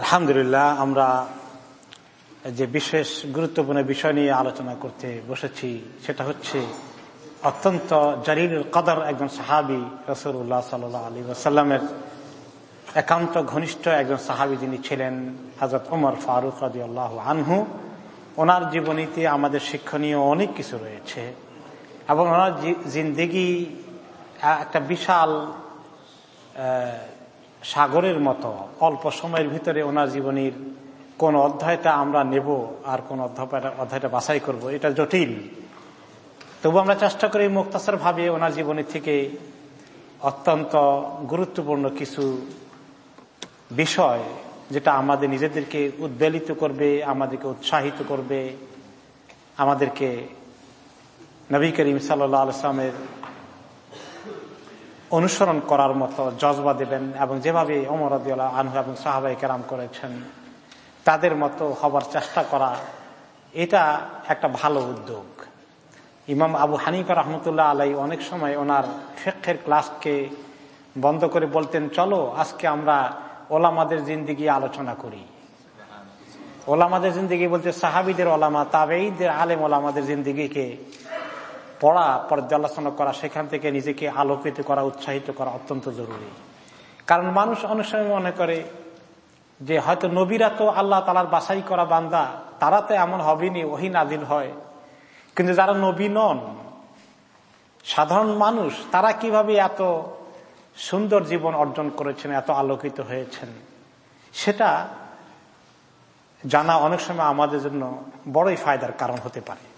আলহামদুলিল্লাহ, আমরা যে বিশেষ গুরুত্বপূর্ণ বিষয় নিয়ে আলোচনা করতে বসেছি, সেটা হচ্ছে অত্যন্ত জারির কদর একজন সাহাবি রসুল্লাহ সাল আলী ওসাল্লামের একান্ত ঘনিষ্ঠ একজন সাহাবি যিনি ছিলেন হজরত উমর ফারুক রাজি আল্লাহ আনহু। ওনার জীবনীতে আমাদের শিক্ষণীয় অনেক কিছু রয়েছে এবং ওনার জিন্দিগি একটা বিশাল সাগরের মতো অল্প সময়ের ভিতরে ওনার জীবনীর কোন অধ্যায়টা আমরা নেব আর কোন অধ্যায়টা বাছাই করব, এটা জটিল। তবু আমরা চেষ্টা করি মুক্তাসর ভাবে ওনার জীবনী থেকে অত্যন্ত গুরুত্বপূর্ণ কিছু বিষয় যেটা আমাদের নিজেদেরকে উদ্বেলিত করবে, আমাদেরকে উৎসাহিত করবে, আমাদেরকে নবী করিম সাল্লা আলসালামের অনুসরণ করার মতো জজবা দেবেন এবং যেভাবে অমর আনহু এবং সাহাবাই কেরাম করেছেন, তাদের মতো হবার চেষ্টা করা, এটা একটা ভালো উদ্যোগ। ইমাম আবু হানিফা রহমতুল্লাহ আলাই অনেক সময় ওনার ফেকের ক্লাসকে বন্ধ করে বলতেন, চলো, আজকে আমরা ওলামাদের জিন্দিগি আলোচনা করি। ওলামাদের জিন্দিগি বলতে সাহাবিদের ওলামা তাবেইদের আলেম ওলামাদের জিন্দিগিকে পড়া, পর্যালোচনা করা, সেখান থেকে নিজেকে আলোকিত করা, উৎসাহিত করা অত্যন্ত জরুরি। কারণ মানুষ অনেক সময় মনে করে যে হয়তো নবীরা তো আল্লাহ তালার বাসাই করা বান্দা, তারা তো এমন হবেনি, ওহি নাদিল হয়। কিন্তু যারা নবী নন, সাধারণ মানুষ, তারা কীভাবে এত সুন্দর জীবন অর্জন করেছেন, এত আলোকিত হয়েছেন? সেটা জানা অনেক সময় আমাদের জন্য বড়ই ফায়দার কারণ হতে পারে।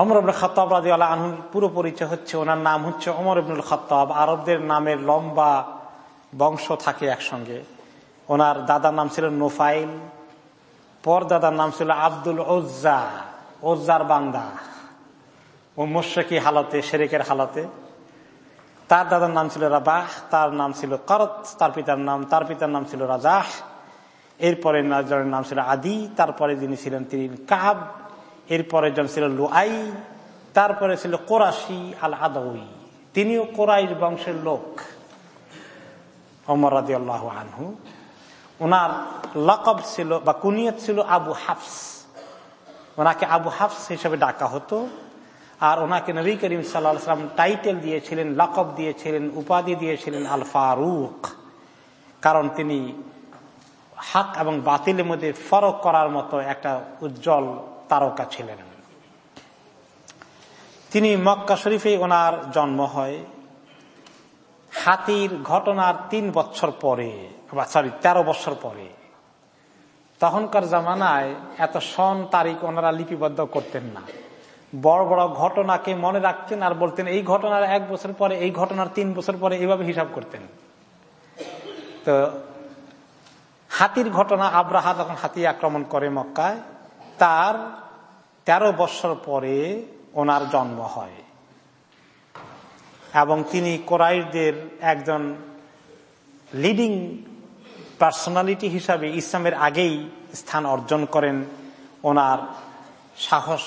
অমর আব্দুল খতাব রাজি আল্লাহ আনহুর পুরো পরিচয় হচ্ছে, ওনার নাম হচ্ছে অমর আব্দুল খতাব আরবদের নামের লম্বা বংশ থাকে একসঙ্গে। ওনার দাদার নাম ছিল নোফাইল, পর দাদার নাম ছিল আব্দুল ওজ্জা ওজ্জার বান্দা। ও মোশেকি হালতে শেরেকের হালতে। তার দাদার নাম ছিল রাবাহ, তার নাম ছিল করত, তার পিতার নাম, তার পিতার নাম ছিল রাজাহ। এরপরে জনের নাম ছিল আদি, তারপরে যিনি ছিলেন তিনি কাব। এরপরে জন ছিল লুআই, তারপরে ছিল কোরাশি আল আদৌই তিনিও কোরাইশ বংশের লোক। অমর রাজি আল্লাহ আনহু, ওনার লকব ছিল বা কুনিয়ত ছিল আবু হাফস। ওনাকে আবু হাফস হিসেবে ডাকা হতো। আর ওনাকে নবী করিম সাল্লাম টাইটেল দিয়েছিলেন, লকব দিয়েছিলেন, উপাধি দিয়েছিলেন আল ফারুক কারণ তিনি হাক এবং বাতিলের মধ্যে ফরক করার মতো একটা উজ্জ্বল তারকা ছিলেন। তিনি মক্কা শরীফে ওনার জন্ম হয়। হাতির ঘটনার তিন বছর পরে, বা সরি তেরো বছর পরে। তখনকার জামানায় এত সন তারিখ ওনারা লিপিবদ্ধ করতেন না। বড় বড় ঘটনাকে মনে রাখতেন আর বলতেন, এই ঘটনার এক বছর পরে, এই ঘটনার তিন বছর পরে এইভাবে হিসাব করতেন। তো হাতির ঘটনা, আব্রাহা যখন হাতি আক্রমণ করে মক্কায়, তার তেরো বছর পরে ওনার জন্ম হয়। এবং তিনি কোরাইশদের একজন লিডিং পার্সোনালিটি হিসাবে ইসলামের আগেই স্থান অর্জন করেন। ওনার সাহস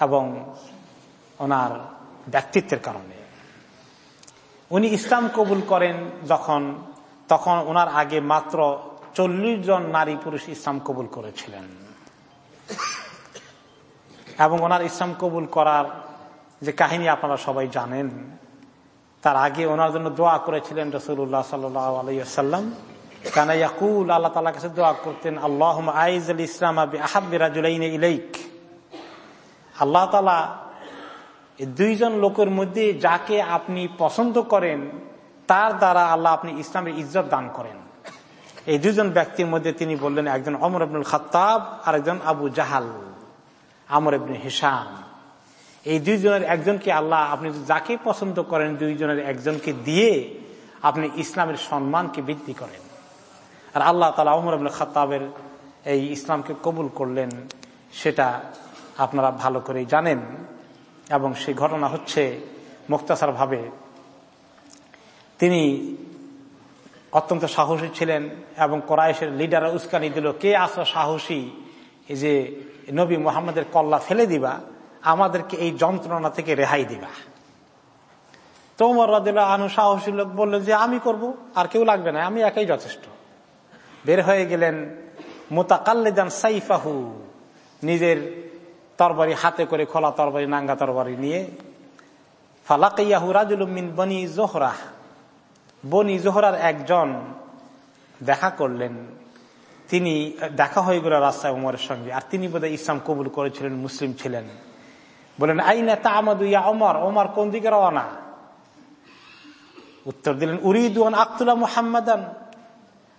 এবং ওনার ব্যক্তিত্বের কারণে। উনি ইসলাম কবুল করেন যখন, তখন ওনার আগে মাত্র চল্লিশ জন নারী পুরুষ ইসলাম কবুল করেছিলেন। এবং ওনার ইসলাম কবুল করার যে কাহিনী আপনারা সবাই জানেন, তার আগে ওনার জন্য দোয়া করেছিলেন রসুল্লাহ সাল্লাম কানা ইয়াকুল, আল্লাহ তালা কাছে দোয়া করতেন আল্লাহ আইজ আল ইসলাম ইলাইক। আল্লাহ তালা দুইজন লোকের মধ্যে যাকে আপনি পছন্দ করেন, তার দ্বারা আল্লাহ আপনি ইসলামের ইজ্জত দান করেন। এই দুজন ব্যক্তির মধ্যে তিনি বললেন, একজন অমর আব্দুল খাতাব আর একজন আবু জাহাল। আমর ইবনে হিসাম এই দুইজনের একজনকে আল্লাহ আপনি যাকে পছন্দ করেন, দুইজনের একজনকে দিয়ে আপনি ইসলামের সম্মানকে বৃদ্ধি করেন। আর আল্লাহ তালা অমর আবুল খাতাবের এই ইসলামকে কবুল করলেন, সেটা আপনারা ভালো করেই জানেন। এবং সেই ঘটনা হচ্ছে মুক্তাসার ভাবে তিনি অত্যন্ত সাহসী ছিলেন এবং কোরআশের লিডার উস্কানি দিল, কে আসো সাহসী? যে নবী মোহাম্মদের কল্লা ফেলে দিবা, আমাদেরকে এই যন্ত্রণা থেকে রেহাই দিবা। তোমার রাদিল্লা আনু সাহসী লোক বললেন যে, আমি করব, আর কেউ লাগবে না, আমি একাই যথেষ্ট। বের হয়ে গেলেন মোতাকাল্লেদান সাইফাহু, নিজের তরবারি হাতে করে খোলা তরবারি, নাঙ্গা তরবারি নিয়ে। ফালাকাইয়াহু রাজুলুমিন বনি জোহরা বনি জোহরার একজন দেখা করলেন তিনি, দেখা হয়ে গেল রাস্তায় উমরের সঙ্গে। আর তিনি বোধহয় ইসলাম কবুল করেছিলেন, মুসলিম ছিলেন। বলেন, আইনা তা আমাদু ইয়া অমর ওমর কোন দিকে রওনা? উত্তর দিলেন উরিদুয়ান আক্তুল্লাহ মোহাম্মদান।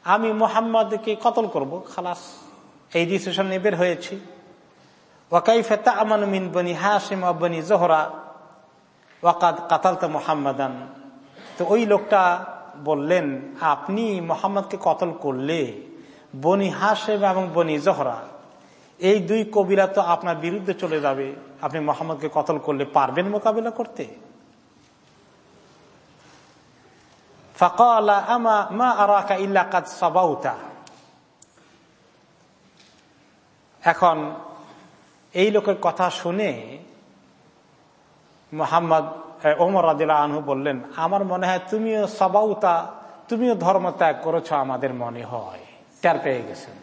আমি মোহাম্মদকে কতল করব? খালাস, এই ডিসিশন নিয়ে বের হয়েছি। ওয়াকাইফে তা আমান মিন বনি হাসিম আব্বানি জোহরা? ওয়াকাদ কাতালতা মোহাম্মদান। তো ওই লোকটা বললেন, আপনি মোহাম্মদকে কতল করলে? বনি হাসেম এবং বনি জহরা। এই দুই কবিরা তো আপনার বিরুদ্ধে চলে যাবে। আপনি মোহাম্মদকে কতল করলে পারবেন মোকাবিলা করতে? এখন এই লোকের কথা শুনে মোহাম্মদ ওমর রাদিল্লা আনহু বললেন, আমার মনে হয় তুমিও সবাউতা, তুমিও ধর্ম ত্যাগ করেছ, আমাদের মনে হয়। টের পেয়ে গেছেন।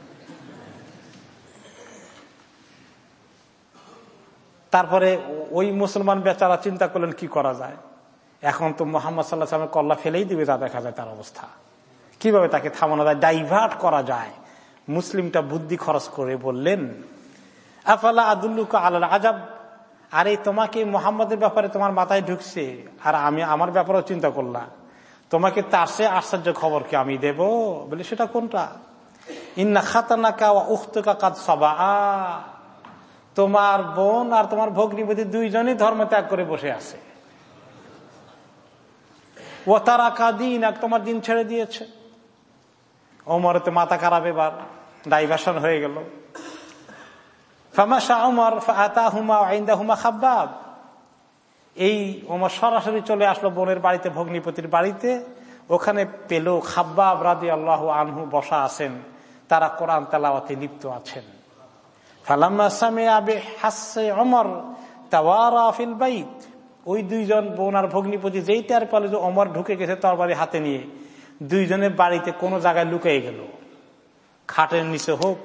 তারপরে ওই মুসলমান বেচারা চিন্তা করলেন, কি করা যায়? এখন তো মোহাম্মদ সাল্লাহ সাল্লামের কল্লা ফেলেই দিবে তা দেখা যায় তার অবস্থা। কীভাবে তাকে থামানো যায়? ডাইভার্ট করা যায়। মুসলিমটা বুদ্ধি খরচ করে বললেন, আফালা আদুল্লুকা আল্লাহ আজাব আরে, তোমাকে মোহাম্মদের ব্যাপারে তোমার মাথায় ঢুকছে। আর আমি আমার ব্যাপারেও চিন্তা করলাম তোমাকে তার সে আশ্চর্য খবর কি আমি দেব? বলে, সেটা কোনটা? ইন্না খাতানাকা উখতুকা কাদ সবা। তোমার বোন আর তোমার ভগ্নিপতি দুইজনই ধর্ম ত্যাগ করে বসে আছে। ও তারা কাদিন এক তোমার দিন ছেড়ে দিয়েছে। ওমর তো মাথা খারাপ এবার ডাইভার্সন হয়ে গেল। ফামাশা ওমর আতা হুমা আইন্দা হুমা এই ওমর সরাসরি চলে আসলো বোনের বাড়িতে, ভগ্নিপতির বাড়িতে। ওখানে পেল খাব্বাব রাদি আল্লাহ আনহু বসা আছেন। তারা কোরআন তালাওয়াতে লিপ্ত আছেন। অমর ফিল বাইত। ওই দুইজন বোন আর ভগ্নিপতি যেই তার পালে যে অমর ঢুকে গেছে তরবারি হাতে নিয়ে দুইজনের বাড়িতে কোনো জায়গায় লুকিয়ে গেল। খাটের নিচে হোক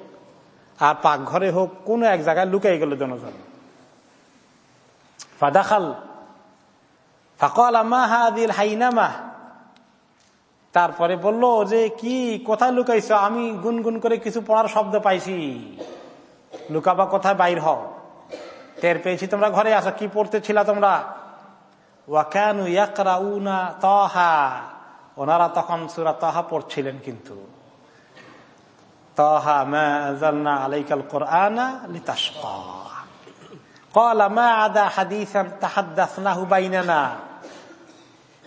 আর পাকঘরে হোক কোনো এক জায়গায় লুকিয়ে গেল দুজন। ফাদাখাল, ফাকল আমা হাদিল হাইনামা তারপরে বলল, যে কি কোথায় লুকাইছ? আমি গুনগুন করে কিছু পড়ার শব্দ পাইছি। লুকাবা কোথায়? বাইর হও। টের পেয়েছি তোমরা ঘরে আসো কি পড়তে ছিল তোমরা ওনারা তখন সুরা তহা পড়ছিলেন কিন্তু। আলাইকাল আদা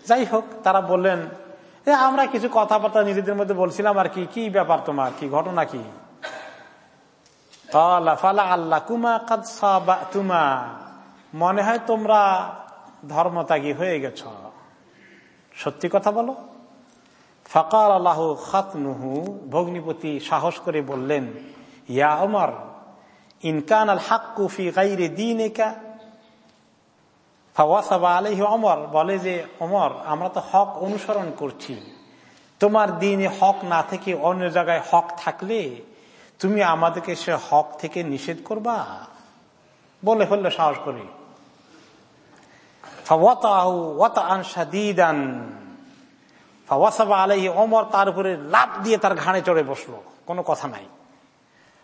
যাই হোক, তারা বললেন আমরা কিছু কথাবার্তা নিজেদের মধ্যে বলছিলাম, আর কি কি ব্যাপার তোমার? কি ঘটনা কি? আল্লাহ কুমা তুমা মনে হয় তোমরা ধর্মত্যাগী হয়ে গেছ। সত্যি কথা বলো। ফকাল আল্লাহ খাতনুহু। ভগ্নিপতি সাহস করে বললেন, ইয়া অমর ইনকান আল হাক্কুফি গাইরে দিন একা আলহি অমর বলে যে অমর আমরা তো হক অনুসরণ করছি। তোমার দিনে হক না থেকে অন্য জায়গায় হক থাকলে তুমি আমাদেরকে সে হক থেকে নিষেধ করবা? বলে ফেললে সাহস করি। আলহি অমর তার উপরে লাভ দিয়ে তার ঘাড়ে চড়ে বসল। কোনো কথা নাই।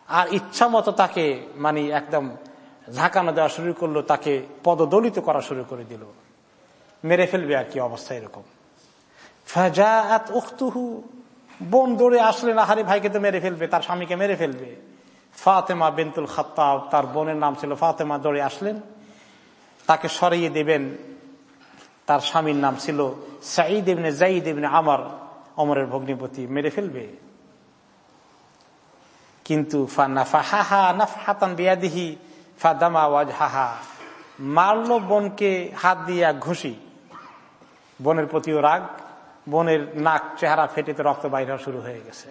আর ইচ্ছা মতো তাকে মানে একদম ঝাঁকানো দেওয়া শুরু করল, তাকে পদদলিত করা শুরু করে দিল। মেরে ফেলবে আর কি অবস্থা এরকম। উখতুহু, বোন দৌড়ে না হারি ভাইকে তো মেরে ফেলবে, তার স্বামীকে মেরে ফেলবে। ফাতেমা বেন্তুল খাত্তাব, তার বোনের নাম ছিল ফাতেমা, দৌড়ে আসলেন। তাকে সরিয়ে দেবেন, তার স্বামীর নাম ছিল সাঈদ ইবনে জাইদ ইবনে আমার, অমরের ভগ্নিপতি, মেরে ফেলবে। কিন্তু হাহা মারল বোনকে হাত দিয়ে ঘুষি। বোনের প্রতিও রাগ, বোনের নাক, চেহারা ফেটে রক্ত বাইর হওয়া শুরু হয়ে গেছে।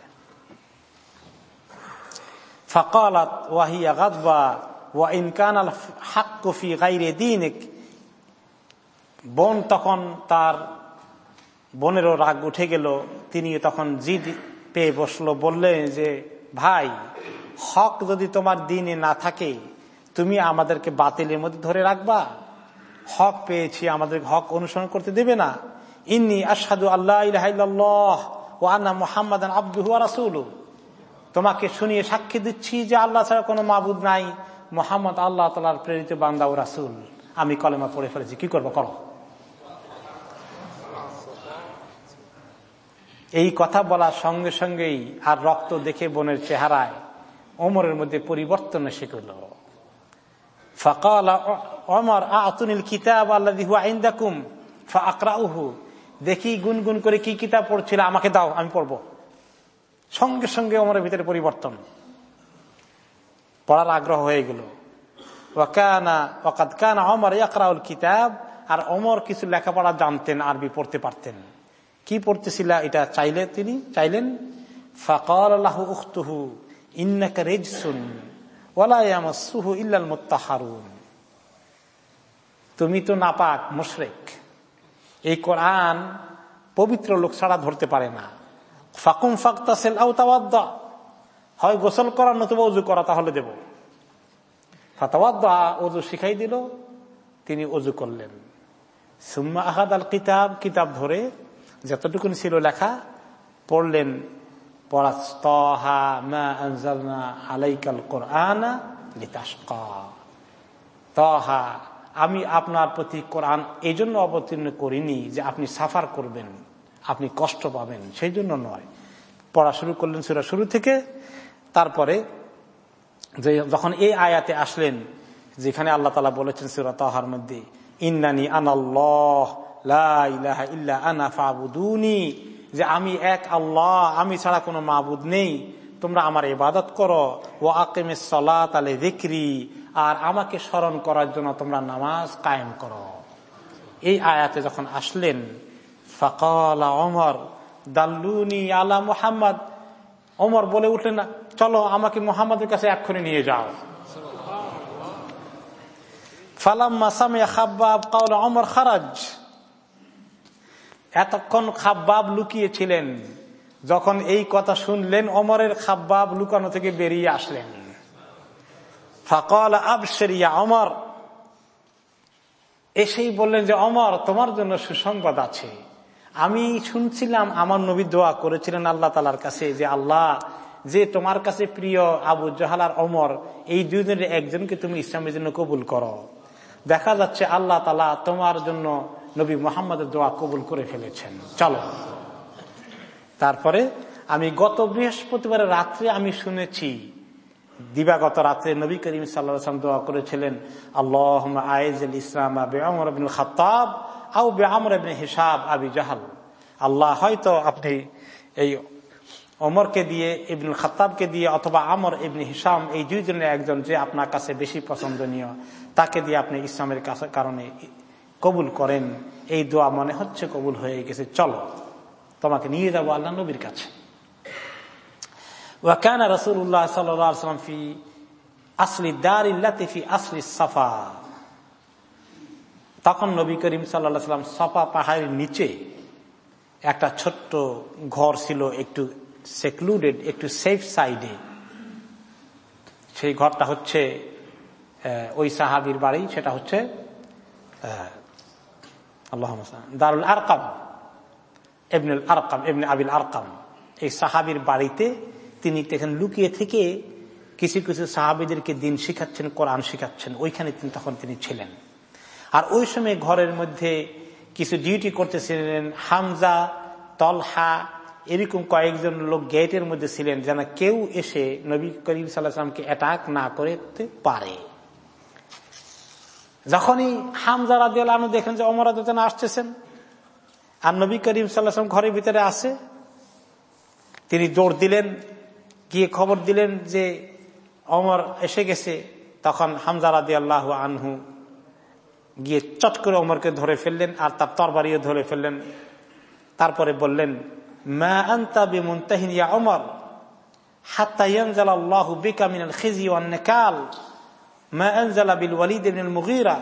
ফকালাত, ওয়াহিয়া গাদবা, ওয়া ইনকান আল হাক্কফি গাইরে দিন বোন তখন তার বোনেরও রাগ উঠে গেল। তিনি তখন জিদ পেয়ে বসল, বললেন যে, ভাই, হক যদি তোমার দিনে না থাকে তুমি আমাদেরকে বাতিলের মধ্যে ধরে রাখবা। হক পেয়েছি, আমাদের হক অনুসরণ করতে দেবে না। ইন্নি আসাদু আল্লাহ ও আন্না মোহাম্মদ আব্দুহু রাসুল তোমাকে শুনিয়ে সাক্ষী দিচ্ছি যে আল্লাহ ছাড়া কোনো মাবুদ নাই। মোহাম্মদ আল্লাহ তালার প্রেরিত বান্দা ও রাসুল। আমি কলেমা পড়ে ফেলেছি। কি করব? করো। এই কথা বলার সঙ্গে সঙ্গেই আর রক্ত দেখে বোনের চেহারায় ওমরের মধ্যে পরিবর্তন এসে গেল। ফকাল অমর আতুনিল কিতাব আল্লাহ আইন্দাকুম আকরাউহু দেখি গুনগুন করে কি কিতাব পড়ছিল? আমাকে দাও, আমি পড়ব। সঙ্গে সঙ্গে অমরের ভিতরে পরিবর্তন। পড়ার আগ্রহ হয়ে গেল। অমর ইয়াকরাউল কিতাব, আর অমর কিছু লেখাপড়া জানতেন, আরবি পড়তে পারতেন। কি পড়তেছিল এটা চাইলে তিনি? চাইলেন, ফকাল আল্লাহ উখতুহু, ইন্নাকা রেজসুন। ইল্লাল তুমি তো নাপাক, মুশরেক। এই কোরআন পবিত্র লোক ছাড়া ধরতে পারে না। ফাকুম ফাক্তাসেল আউতাওয়াদ্দা হয় গোসল করা নতুবা উজু করা, তাহলে দেব। ফাতাওয়াদ্দা, উজু শিখাই দিল, তিনি উজু করলেন। সুম্মা আহাদ আল কিতাব কিতাব ধরে যতটুকুন ছিল লেখা, পড়লেন আলাইকাল কোরআনা আমি আপনার প্রতি কোরআন এই জন্য অবতীর্ণ করিনি যে আপনি সাফার করবেন, আপনি কষ্ট পাবেন, সেই জন্য নয়। পড়া শুরু করলেন সুরা শুরু থেকে, তারপরে যে যখন এই আয়াতে আসলেন, যেখানে আল্লাহ তালা বলেছেন সুরা তহার মধ্যে, ইন্নানি আনাল্লাহ ইল্লা আনা ফাবুদুনি। যে আমি এক আল্লাহ, আমি ছাড়া কোনো মাবুদ নেই। তোমরা আমার ইবাদত করো। ও আকেমে সলাত আলে দিক্রি আর আমাকে স্মরণ করার জন্য তোমরা নামাজ কায়েম করো। এই আয়াতে যখন আসলেন, ফকাল অমর দাল্লুনি আলা মুহাম্মদ। অমর বলে উঠলেন, চলো আমাকে মোহাম্মদের কাছে এক্ষুনি নিয়ে যাও। ফালাম্মা সামিয়া খাব্বাব কাউল অমর খারাজ। এতক্ষণ খাব্বাব লুকিয়েছিলেন, যখন এই কথা শুনলেন অমরের খাব্বাব লুকানো থেকে বেরিয়ে আসলেন। ফকল আবসেরিয়া অমর এসেই বললেন যে অমর তোমার জন্য সুসংবাদ আছে। আমি শুনছিলাম আমার নবী দোয়া করেছিলেন আল্লাহ তালার কাছে যে, আল্লাহ, যে তোমার কাছে প্রিয় আবু জাহালার অমর এই দুজনের একজনকে তুমি ইসলামের জন্য কবুল করো। দেখা যাচ্ছে আল্লাহ তালা তোমার জন্য নবী মোহাম্মদের দোয়া কবুল করে ফেলেছেন। চলো। তারপরে আমি গত বৃহস্পতিবার রাত্রে আমি শুনেছি, দিবাগত রাত্রে নবী করিম সাল্লাম দোয়া করেছিলেন আল্লাহ আয়েজ ইসলাম খাতাব আউ আবিন হিসাব আবি জাহাল। আল্লাহ হয়তো আপনি এই অমরকে দিয়ে, ইবনুল খাতাবকে দিয়ে অথবা আমর ইবনে হিসাম এই দুইজনের একজন যে আপনার কাছে বেশি পছন্দনীয়, তাকে দিয়ে আপনি ইসলামের কারণে কবুল করেন, এই দোয়া মনে হচ্ছে কবুল হয়ে গেছে, চলো, তোমাকে নিয়ে যাব আল্লাহ নবীর কাছে। ওয়াকানা রসুল্লাহ সাল্লাম ফি আসলি দারিল্লাতিফি আসলি সাফা। তখন নবী করিম সাল্লা সাল্লাম সফা পাহাড়ের নিচে একটা ছোট্ট ঘর ছিল, একটু সেক্লুডেড একটু সেফ সাইডে সেই ঘরটা হচ্ছে ওই সাহাবির বাড়ি, সেটা হচ্ছে আল্লাহ দারুল আরকাম। এবনুল আরকাম এমনি আবিল আরকাম। এই সাহাবির বাড়িতে তিনি এখানে লুকিয়ে থেকে কিছু কিছু সাহাবিদেরকে দিন শিখাচ্ছেন, কোরআন শিখাচ্ছেন। ওইখানে তিনি তখন তিনি ছিলেন। আর ওই সময় ঘরের মধ্যে কিছু ডিউটি করতেছিলেন। হামজা, তলহা, এরকম কয়েকজন লোক গেটের মধ্যে ছিলেন যেন কেউ এসে নবী করিম সাল্লাহামকে অ্যাটাক না করতে পারে। যখনই হামজা রাজি আনু দেখেন যে অমর যেন আসতেছেন, আর নবী করিম সাল্লাহাম ঘরের ভিতরে আসে, তিনি দৌড় দিলেন, গিয়ে খবর দিলেন যে অমর এসে গেছে। তখন হামজা রাদি আল্লাহ আনহু গিয়ে চট করে অমরকে ধরে ফেললেন আর তার তরবারিও ধরে ফেললেন। তারপরে বললেন অমর হাত্তা ইয়ানজাল আল্লাহু বিকা মা আনজালা বিল ওয়ালিদ ইবনে মুগীরা।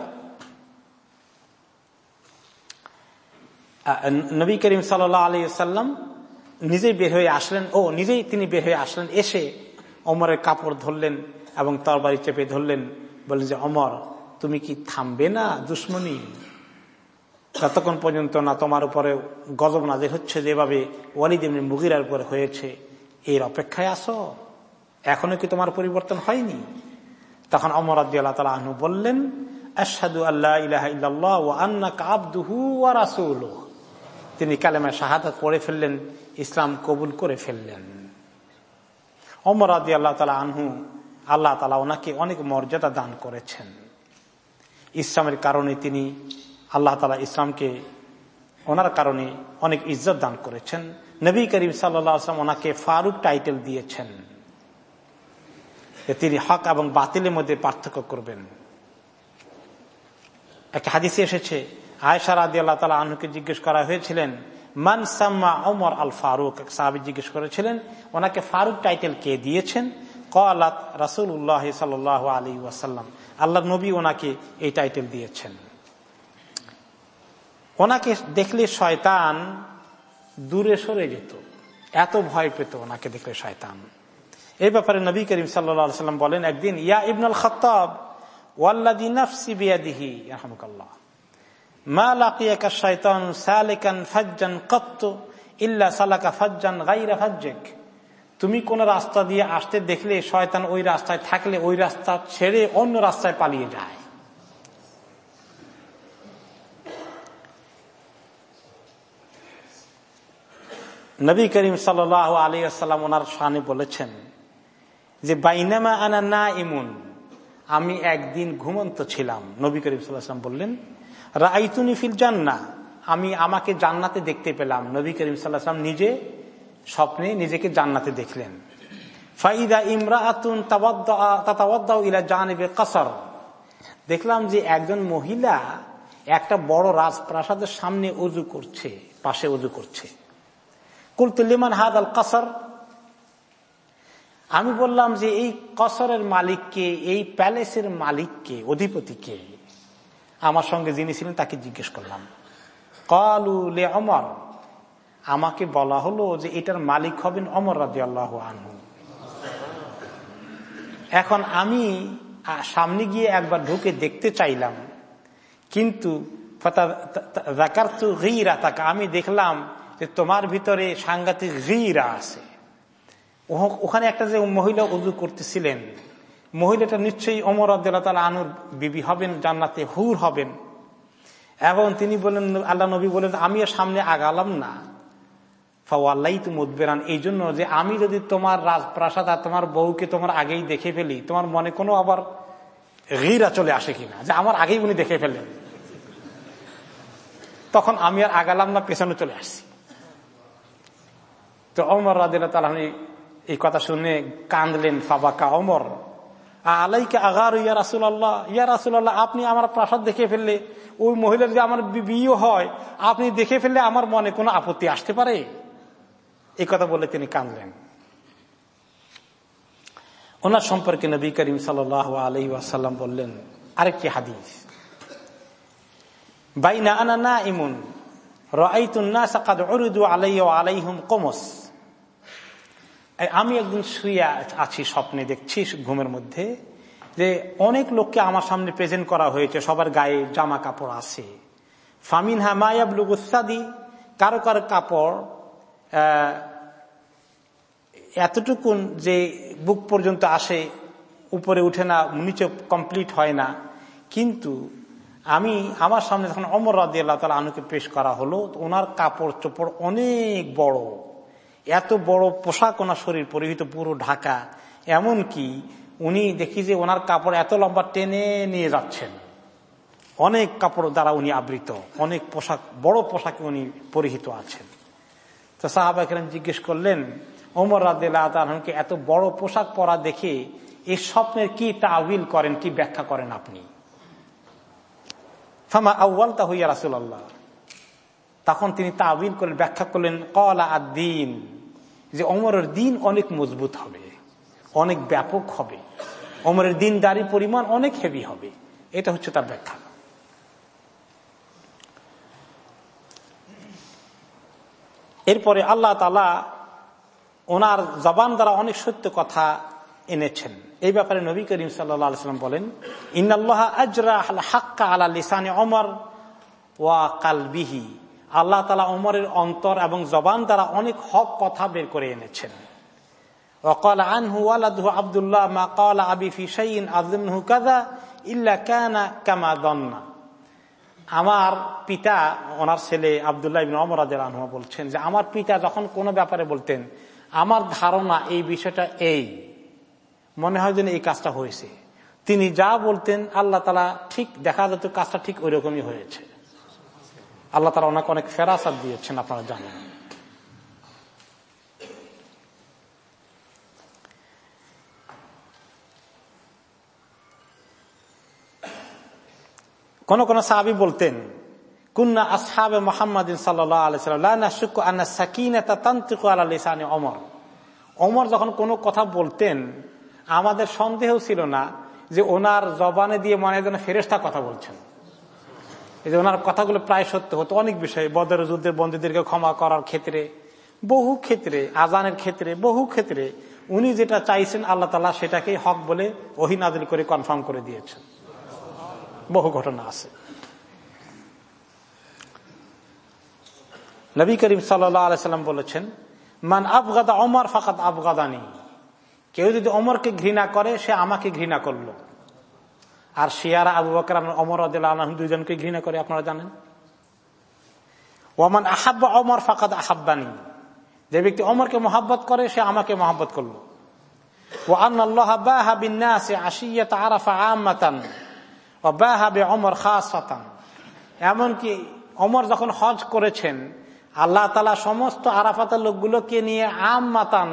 নবী করিম সাল্লাহ আলী সাল্লাম নিজেই বের হয়ে আসলেন। ও, নিজেই তিনি বের হয়ে আসলেন। এসে অমরের কাপড় ধরলেন এবং তরবারি চেপে ধরলেন। বললেন যে অমর তুমি কি থামবে না, দুশ্মনী? যতক্ষণ পর্যন্ত না তোমার উপরে গজব নাজির হচ্ছে, যেভাবে ওয়ালিদ এমনি মুগিরার উপরে হয়েছে, এর অপেক্ষায় আসো এখনও কি তোমার পরিবর্তন হয়নি? তখন অমর আল্লাহ তালা বললেন আল্লাহ ও তিনি কালেমায় শাহাদ পড়ে ফেললেন, ইসলাম কবুল করে ফেললেন। অমর আদি আল্লাহ তালা আনহু আল্লাহ তালা ওনাকে অনেক মর্যাদা দান করেছেন। ইসলামের কারণে তিনি আল্লাহ তালা ইসলামকে ওনার কারণে অনেক ইজ্জত দান করেছেন। নবী করিম সাল্লাম ওনাকে ফারুক টাইটেল দিয়েছেন। তিনি হক এবং বাতিলের মধ্যে পার্থক্য করবেন। একটা হাদিসে এসেছে আয়সার আদি আল্লাহ তালা আনুকে জিজ্ঞেস করা হয়েছিলেন, মান সাম্মা ওমর আল ফারুক? সাহাবি জিজ্ঞেস করেছিলেন, ওনাকে ফারুক টাইটেল কে দিয়েছেন? কলাত রাসুল উল্লাহ সাল আলী ওয়াসাল্লাম আল্লাহ নবী ওনাকে এই টাইটেল দিয়েছেন। ওনাকে দেখলে শয়তান দূরে সরে যেত, এত ভয় পেত ওনাকে দেখলে শয়তান। এই ব্যাপারে নবী করিম সাল্লাম বলেন একদিন, ইয়া ইবনুল খতাব ওয়াল্লাদি মা শয়তান সালেকান কত্ত ইল্লা তুমি কোন রাস্তা দিয়ে আসতে দেখলে শয়তান ওই রাস্তায় থাকলে ওই রাস্তা ছেড়ে অন্য রাস্তায় পালিয়ে যায়। নবী করিম সাল আলী আসসালাম ওনার সানে বলেছেন যে বাইনামা আনা না ইমুন আমি একদিন ঘুমন্ত ছিলাম। নবী করিম সাল্লাম বললেন রাইতুনি ফিল জান্না, আমি আমাকে জান্নাতে দেখতে পেলাম। নবী করিম সাল্লাহাম নিজে স্বপ্নে নিজেকে জান্নাতে দেখলেন। ফাইদা ইমরা আতুন কাসার। দেখলাম যে একজন মহিলা একটা বড় রাজপ্রাসাদের সামনে উজু করছে, পাশে উজু করছে। কুলতুলিমান হাদ আল কাসার? আমি বললাম যে এই কসরের মালিককে, এই প্যালেসের মালিককে, অধিপতিকে আমার সঙ্গে যিনি ছিলেন তাকে জিজ্ঞেস করলাম। কলু লে অমর, আমাকে বলা হলো যে এটার মালিক হবেন অমর রাজি আল্লাহ আনহু। এখন আমি সামনে গিয়ে একবার ঢুকে দেখতে চাইলাম, কিন্তু আমি দেখলাম যে তোমার ভিতরে সাংঘাতিক রিরা আছে। ওখানে একটা যে মহিলা উজু করতেছিলেন, মহিলাটা নিশ্চয়ই অমর আব্দুল্লাহ আনুর বিবি হবেন, জান্নাতে হুর হবেন। এবং তিনি বলেন আল্লাহ নবী বলেন আমি সামনে আগালাম না। ফাওয়াল্লাই তুমি উদ্বেরান এই জন্য যে আমি যদি তোমার রাজপ্রাসাদ আর তোমার বউকে তোমার আগেই দেখে ফেলি, তোমার মনে কোনো আবার ঘিরা চলে আসে কিনা? যে আমার আগেই উনি দেখে ফেলেন তখন আমি আর আগালাম না, পেছনে চলে আসছি। তো অমর রাদিল্লা তালাহনি এই কথা শুনে কান্দলেন ফাবাকা অমর। আলাইকে আগার, ইয়া রাসুল্লাহ ইয়া রাসুল্লাহ আপনি আমার প্রাসাদ দেখে ফেললে, ওই মহিলার যে আমার বিয়ে হয়, আপনি দেখে ফেললে আমার মনে কোনো আপত্তি আসতে পারে? এই কথা বলে তিনি কাঁদলেন। ওনার সম্পর্কে নবী করিম সাল আলি ওয়াসাল্লাম বললেন, আরেকটি হাদিস। বাইনা আনা না ইমুন আলাইহুম কমস। আমি একদিন শুয়ে আছি স্বপ্নে, দেখছি ঘুমের মধ্যে যে অনেক লোককে আমার সামনে প্রেজেন্ট করা হয়েছে, সবার গায়ে জামা কাপড় আছে। ফামিন হা মায়াবলুগুসাদি কারও কারও কাপড় এতটুকুন যে বুক পর্যন্ত আসে, উপরে উঠে না, নিচে কমপ্লিট হয় না। কিন্তু আমি আমার সামনে যখন অমর রাজি আল্লাহ তালা আনুকে পেশ করা হলো ওনার কাপড় চোপড় অনেক বড়। এত বড় পোশাক ওনার শরীর, পরিহিত পুরো ঢাকা। এমন কি উনি দেখি যে ওনার কাপড় এত লম্বা টেনে নিয়ে যাচ্ছেন। অনেক কাপড় দ্বারা উনি আবৃত, অনেক পোশাক, বড় পোশাকে উনি পরিহিত আছেন। তো সাহাবাকেন জিজ্ঞেস করলেন, ওমর রাদকে এত বড় পোশাক পরা দেখে এই স্বপ্নের কি তাউিল করেন, কি ব্যাখ্যা করেন আপনি? আউ্বাল তা হইয়া রাসুল্লাহ তখন তিনি তাউিল করে ব্যাখ্যা করলেন কলা আদিন যে অমরের দিন অনেক মজবুত হবে, অনেক ব্যাপক হবে। অমরের দিন দিনদারি পরিমাণ অনেক হেভি হবে। এটা হচ্ছে তার ব্যাখ্যা। এরপরে আল্লাহ তালা ওনার জবান দ্বারা অনেক সত্য কথা এনেছেন। এই ব্যাপারে নবী করিম সাল্লাম বলেন ইন্নআল্লাহ আজরা হাক্কা আলা লিসানে অমর ওয়া কালবিহি। আল্লাহ তালা অমরের অন্তর এবং জবান দ্বারা অনেক হক কথা বের করে এনেছেন وقال عنه ولده عبد الله ما قال أبي في شيء أظنه كذا إلا كان كما ظن আমার পিতা ওনার ছেলে আবদুল্লাহ ইবিন অমরাদের আনহা বলছেন যে আমার পিতা যখন কোনো ব্যাপারে বলতেন আমার ধারণা এই বিষয়টা এই মনে হয় যেন এই কাজটা হয়েছে তিনি যা বলতেন আল্লাহ তালা ঠিক দেখা যেত কাজটা ঠিক ওই রকমই হয়েছে আল্লাহ তালা ওনাকে অনেক ফেরাসাদ দিয়েছেন, আপনারা জানেন। কোন কোন সাহাবি বলতেন, কুন্না আসহাবে মোহাম্মদ অমর অমর যখন কোনো কথা বলতেন, আমাদের সন্দেহ ছিল না যে ওনার জবানে দিয়ে মনে যেন ফেরেস্তা কথা বলছেন। এই যে ওনার কথাগুলো প্রায় সত্য হতো। অনেক বিষয়ে বদর যুদ্ধের বন্দীদেরকে ক্ষমা করার ক্ষেত্রে, বহু ক্ষেত্রে, আজানের ক্ষেত্রে, বহু ক্ষেত্রে উনি যেটা চাইছেন আল্লাহ তালা সেটাকে হক বলে ওহিনাদিল করে কনফার্ম করে দিয়েছেন। বহু ঘটনা আছে। নবী করিম সাল্লাম বলেছেন, মান আফগাদা অমর ফাকাত আফগাদানি কেউ যদি অমরকে ঘৃণা করে, সে আমাকে ঘৃণা করল। আর শিয়ারা আবু বকর অমর আদম দুইজনকে ঘৃণা করে, আপনারা জানেন? ওমান আহাব্বা অমর ফাকাদ আহাব্বানি। যে ব্যক্তি অমরকে মহাব্বত করে, সে আমাকে মহাব্বত করল। এমনকি অমর যখন হজ করেছেন, আল্লাহ তালা সমস্ত আরাফাতের লোকগুলোকে নিয়ে আম মাতান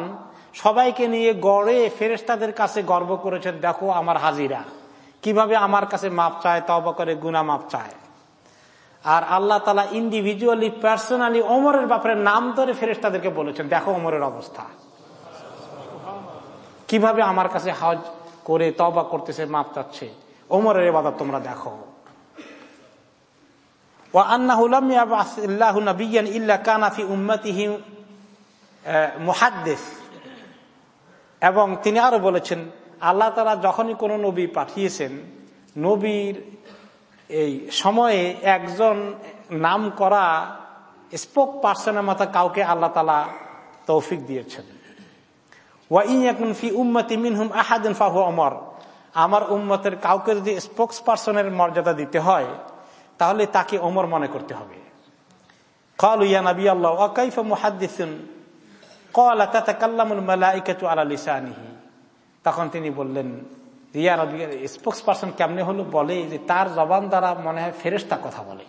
সবাইকে নিয়ে গড়ে ফেরেস্তাদের কাছে গর্ব করেছেন, দেখো আমার হাজিরা। কীভাবে আমার কাছে মাপ চায় তবা করে গুনা মাপ চায়। আর আল্লাহ তালা ইন্ডিভিজুয়ালি পার্সোনালি অমরের ব্যাপারে নাম ধরে ফেরেস্তাদেরকে বলেছেন, দেখো অমরের অবস্থা। কীভাবে আমার কাছে হজ করে তবা করতেছে, মাপ চাচ্ছে। ওমরের এবাদত তোমরা দেখো। এবং তিনি আরও বলেছেন আল্লাহ তালা যখনই কোন নবী পাঠিয়েছেন, নবীর এই সময়ে একজন নাম করা স্পোক পার্সনের মতো কাউকে আল্লাহ তালা তৌফিক দিয়েছেন। অমর আমার উম্মতের কাউকে যদি স্পোক্স পার্সনের মর্যাদা দিতে হয়, তাহলে তাকে অমর মনে করতে হবে। কল ইয়া নবী আল্লাহ অকাইফা মুহাদ্দিসুন? কল তাতাকাল্লামুল মালাইকাতু আলা লিসানিহি। তখন তিনি বললেন, রিয়া নবী স্পোক্স পার্সন কেমনে হলো বলে যে তার জবান দ্বারা মনে হয় ফেরেস্তা কথা বলে।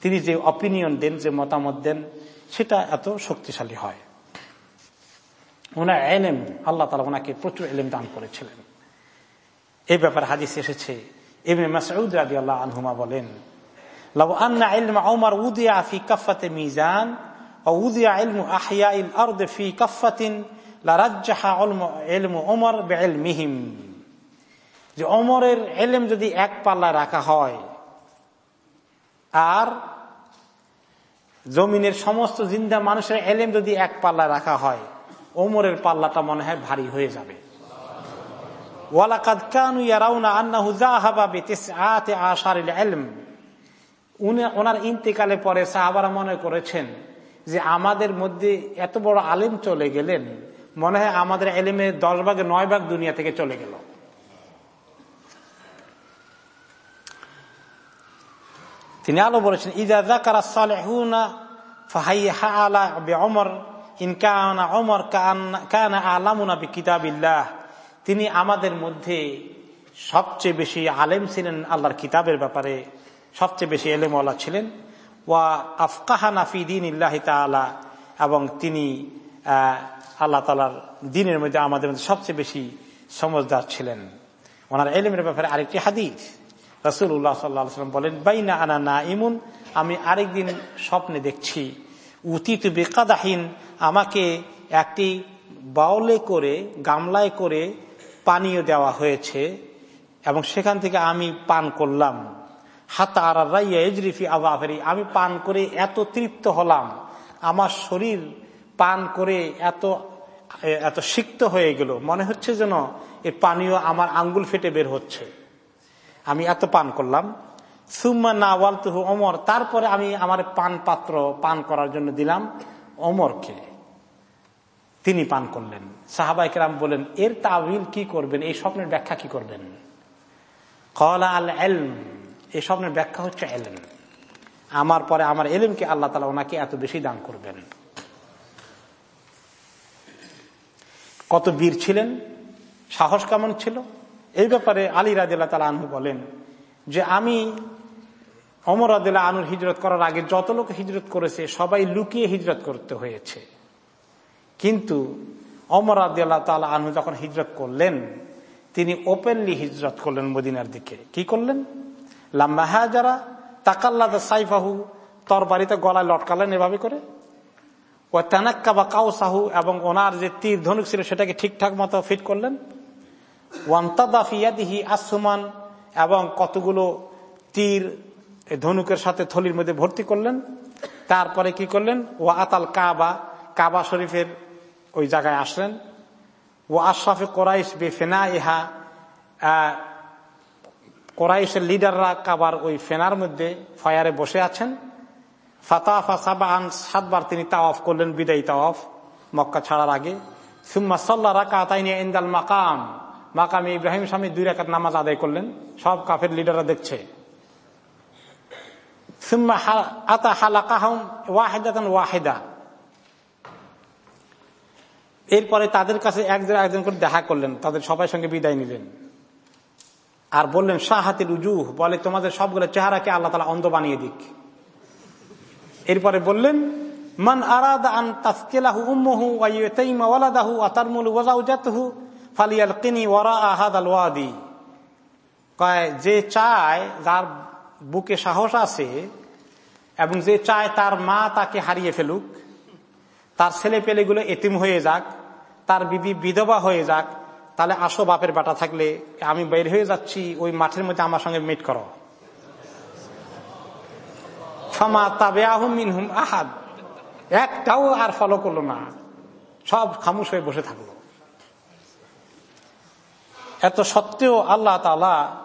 তিনি যে অপিনিয়ন দেন, যে মতামত দেন, সেটা এত শক্তিশালী হয়। ওনার এলেম, আল্লাহ তালা ওনাকে প্রচুর এলেম দান করেছিলেন। এই ব্যাপারে হাদিস এসেছে। এমনি মাসউদ রাজি আল্লাহ আনহুমা বলেন আন্না ইলম ওমর উদিয়া ফি কাফাতে মিজান ও উদিয়া ইলমু আহিয়া ইল আরদ ফি কাফাতিন বিইলমিহিম। যে ওমরের এলেম যদি এক পাল্লা রাখা হয়, আর জমিনের সমস্ত জিন্দা মানুষের এলেম যদি এক পাল্লা রাখা হয় ওমরের পাল্লাটা মনে হয় ভারী হয়ে যাবে। ওনার ইন্তেকালে পরে সাহাবারা মনে করেছেন যে আমাদের মধ্যে এত বড় আলেম চলে গেলেন মনে হয় আমাদের এলেমের দশ ভাগে, নয় ভাগ দুনিয়া থেকে চলে গেল। তিনি আলো বলেছেন বিঅমর ইন কানা তিনি আমাদের মধ্যে সবচেয়ে বেশি আলেম ছিলেন আল্লাহর কিতাবের ব্যাপারে, সবচেয়ে বেশি এলেমওয়ালা ছিলেন। ওয়া আফকাহা ফি দিন ইল্লাহ তালা এবং তিনি আল্লাহ তালার দিনের মধ্যে আমাদের মধ্যে সবচেয়ে বেশি সমজদার ছিলেন। ওনার এলেমের ব্যাপারে আরেকটি হাদিস। রসুল্লাহ সাল্লাম বলেন, বাইনা আনা না ইমুন আমি আরেকদিন স্বপ্নে দেখছি, উতিত বেকাদাহীন, আমাকে একটি বাউলে করে, গামলায় করে পানীয় দেওয়া হয়েছে এবং সেখান থেকে আমি পান করলাম। হাতা আর রাইয়া এজরিফি আবাফেরি আমি পান করে এত তৃপ্ত হলাম। আমার শরীর পান করে এত এত সিক্ত হয়ে গেল। মনে হচ্ছে যেন এই পানীয় আমার আঙ্গুল ফেটে বের হচ্ছে। আমি এত পান করলাম। সুম্মা না ওয়ালতুহু অমর তারপরে আমি আমার পান পাত্র পান করার জন্য দিলাম অমরকে তিনি পান করলেন। সাহাবাই কেরাম বলেন এর তাবিল কি করবেন? এই স্বপ্নের ব্যাখ্যা কি করবেন? কলা আল এলম এই স্বপ্নের ব্যাখ্যা হচ্ছে এলেম আমার পরে আমার এলেমকে আল্লাহ তালা ওনাকে এত বেশি দান করবেন। কত বীর ছিলেন? সাহস কেমন ছিল? এই ব্যাপারে আলী রাজিল্লা তালা আনহু বলেন যে আমি অমর আদিল্লা আনুর হিজরত করার আগে যত লোক হিজরত করেছে, সবাই লুকিয়ে হিজরত করতে হয়েছে। কিন্তু অমর আদিল্লা তালা আনহু যখন হিজরত করলেন, তিনি ওপেনলি হিজরত করলেন মদিনার দিকে। কি করলেন? লাম্বাহা যারা তাকাল্লা সাইফাহু তর বাড়িতে গলায় লটকালেন এভাবে করে। ও তানাক্কা বা কাউসাহু এবং ওনার যে তীর ধনুক ছিল সেটাকে ঠিকঠাক মতো ফিট করলেন। ওয়ান্তাদাফিয়াদিহি আসুমান এবং কতগুলো তীর ধনুকের সাথে থলির মধ্যে ভর্তি করলেন। তারপরে কি করলেন? ও আতাল কাবা কাবা শরীফের ওই জায়গায় আসলেন। ও আশরাফে কোরাইশ বেফেনা ইহা কোরাইশের লিডাররা কাবার ওই ফেনার মধ্যে ফায়ারে বসে আছেন। ফাতাফা সাবান সাতবার তিনি তাওয়াফ করলেন, বিদায়ী তাওয়াফ, মক্কা ছাড়ার আগে। সুম্মা সাল্লা রাকা তাইনি ইন্দাল মাকাম। মাকামে ইব্রাহিম স্বামী দুই রাকাত নামাজ আদায় করলেন। সব কাফের লিডাররা দেখছে। সুম্মা আতা হালাকাহম ওয়াহেদাতান ওয়াহেদা। এরপরে তাদের কাছে একজন একজন করে দেখা করলেন। তাদের সবাই সঙ্গে বিদায় নিলেন। আর বললেন শাহাতির উজুহ, বলে, তোমাদের সবগুলো চেহারাকে আল্লাহ তালা অন্ধ বানিয়ে দিক। এরপরে বললেন, মান আরাদা আন ওয়ালাদাহু কয়, যে চায় যার বুকে সাহস আছে এবং যে চায় তার মা তাকে হারিয়ে ফেলুক, তার ছেলে পেলেগুলো এতিম হয়ে যাক, তার বিবি বিধবা হয়ে যাক, তাহলে আসো বাপের বাটা থাকলে, আমি বের হয়ে যাচ্ছি, ওই মাঠের মধ্যে আমার সঙ্গে মিট করো। ক্ষমা তাবে আহমিনহুম আহাদ। একটাও আর ফলো করল না। সব খামুশ হয়ে বসে থাকল। এত সত্ত্বেও আল্লাহ তালা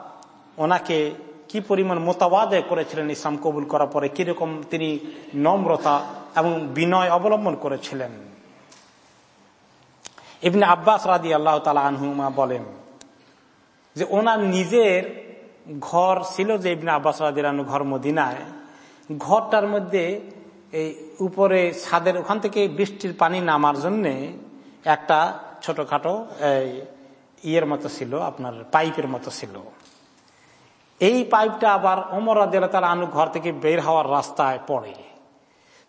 ওনাকে কি পরিমাণ মোতাবাদে করেছিলেন ইসলাম কবুল করার পরে, কীরকম তিনি নম্রতা এবং বিনয় অবলম্বন করেছিলেন। ইবনে আব্বাস রাদি আল্লাহ তালা আনহুমা বলেন যে, ওনার নিজের ঘর ছিল যে ইবনে আব্বাস রাদি আনহু ঘর মদিনায়। ঘরটার মধ্যে এই উপরে ছাদের ওখান থেকে বৃষ্টির পানি নামার জন্য একটা ছোটখাটো ইয়ের মতো ছিল, আপনার পাইপের মতো ছিল। এই পাইপটা আবার অমর তার আনু ঘর থেকে বের হওয়ার রাস্তায় পড়ে।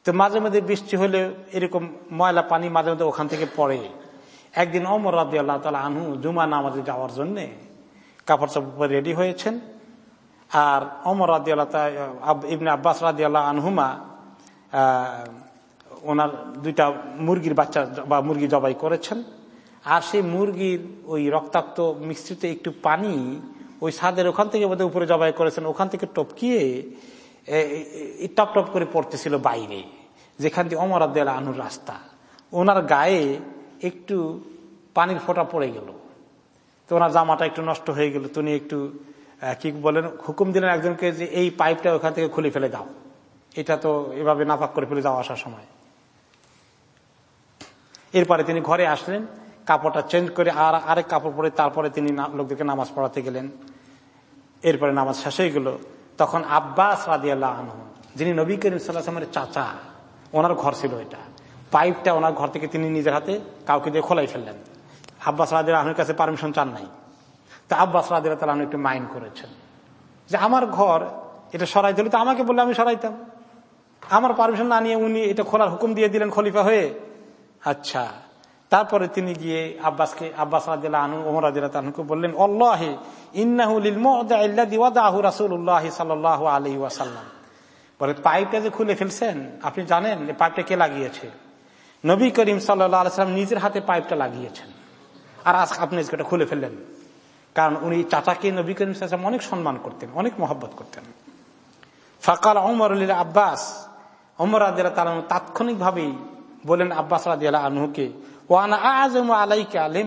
তো মাঝে মাঝে বৃষ্টি হলে এরকম ময়লা পানি মাঝে মাঝে ওখান থেকে পড়ে। একদিন অমর রাদি আল্লাহ তালা আনহু জুমা নামাজে যাওয়ার জন্যে কাপড় চাপড় রেডি হয়েছেন। আর অমর রাদি ইবনে আব্বাস রাদি আল্লাহ আনহুমা ওনার দুইটা মুরগির বাচ্চা বা মুরগি জবাই করেছেন। আর সেই মুরগির ওই রক্তাক্ত মিশ্রিত একটু পানি ওই ছাদের ওখান থেকে বোধহয় উপরে জবাই করেছেন। ওখান থেকে টপকিয়ে টপ টপ করে পড়তেছিল বাইরে, যেখান থেকে অমর আব্দ আনুর রাস্তা। ওনার গায়ে একটু পানির ফোঁটা পড়ে গেল। তো ওনার জামাটা একটু নষ্ট হয়ে গেল তিনি একটু কি বলেন, হুকুম দিলেন একজনকে যে এই পাইপটা ওখান থেকে খুলে ফেলে দাও। এটা তো এভাবে নাপাক করে ফেলে যাওয়া আসার সময়। এরপরে তিনি ঘরে আসলেন, কাপড়টা চেঞ্জ করে আর আরেক কাপড় পরে তারপরে তিনি লোকদেরকে নামাজ পড়াতে গেলেন। এরপরে নামাজ শেষ হয়ে গেল। তখন আব্বাস রাদিয়াল্লাহ আনহু, যিনি নবী করিম সাল্লাহামের চাচা, ওনার ঘর ছিল এটা। পাইপটা ওনার ঘর থেকে তিনি নিজের হাতে কাউকে দিয়ে খোলাই ফেললেন। আব্বাস রাদিল আহমের কাছে পারমিশন চান নাই। তা আব্বাস রাদিল তালা একটু মাইন্ড করেছেন। যে আমার ঘর, এটা সরাই দিল তো আমাকে বললে আমি সরাইতাম। আমার পারমিশন না নিয়ে উনি এটা খোলার হুকুম দিয়ে দিলেন খলিফা হয়ে। আচ্ছা তারপরে তিনি গিয়ে আব্বাসকে, আব্বাস রাজিল্লাহকে বললেন বলে, পাইপটা যে খুলে ফেলছেন, আপনি জানেন পাইপটা কে লাগিয়েছে? নবী করিম সাল্লাম নিজের হাতে পাইপটা লাগিয়েছেন। আর আজ আপনি এটা খুলে ফেললেন। কারণ উনি চাচাকে নবী করিম সাল্লাম অনেক সম্মান করতেন, অনেক মহব্বত করতেন। ফাকাল অমর আব্বাস অমর রাজিয়াল তালানু তাৎক্ষণিকভাবেই বলেন আব্বাস রাজিয়াল আনহুকে ওয়ানা আজম আলাইকা আলা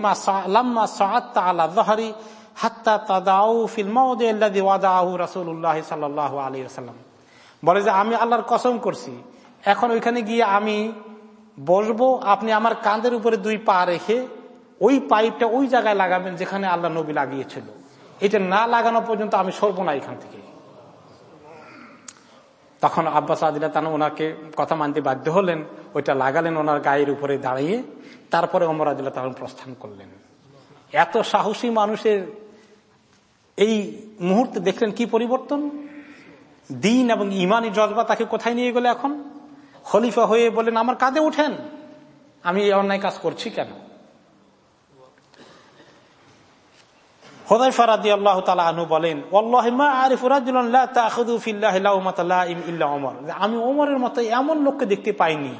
সাল্লাল্লাহু আলাইহি বলে যে, আমি আল্লাহর কসম করছি, এখন ওইখানে গিয়ে আমি বসবো, আপনি আমার কাঁধের উপরে দুই পা রেখে ওই পাইপটা ওই জায়গায় লাগাবেন যেখানে আল্লাহ নবী লাগিয়েছিল। এটা না লাগানো পর্যন্ত আমি সরবো না এখান থেকে। তখন আব্বাস আদিলা তান ওনাকে কথা মানতে বাধ্য হলেন, ওইটা লাগালেন ওনার গায়ের উপরে দাঁড়িয়ে, তারপরে অমর আদিল্লা তখন প্রস্থান করলেন। এত সাহসী মানুষের এই মুহূর্তে দেখলেন কি পরিবর্তন? দিন এবং ইমানি জজবা তাকে কোথায় নিয়ে গেলে এখন? খলিফা হয়ে বলেন আমার কাঁধে উঠেন। আমি এই অন্যায় কাজ করছি কেন? হোদাইফা রাদি আল্লাহ তালা আনু বলেন আমি ওমরের মতো এমন লোককে দেখতে পাইনি